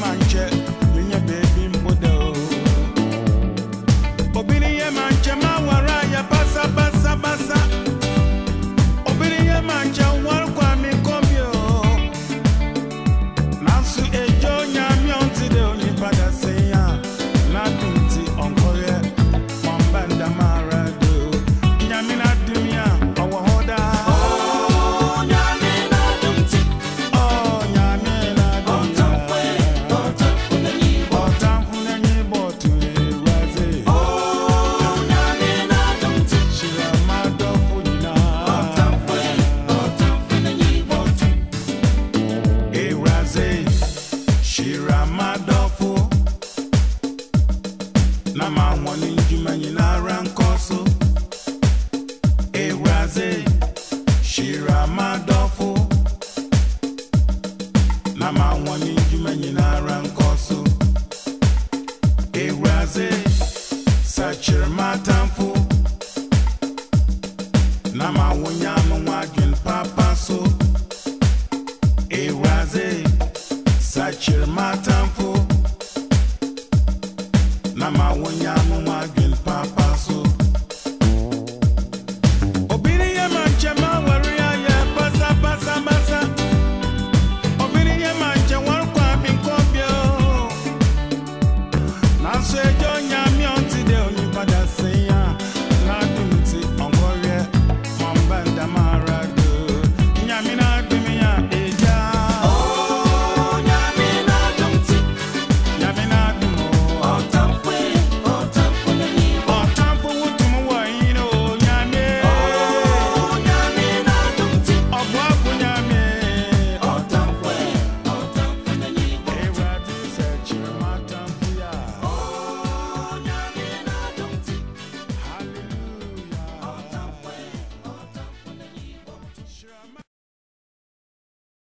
yɛ sakyere my Na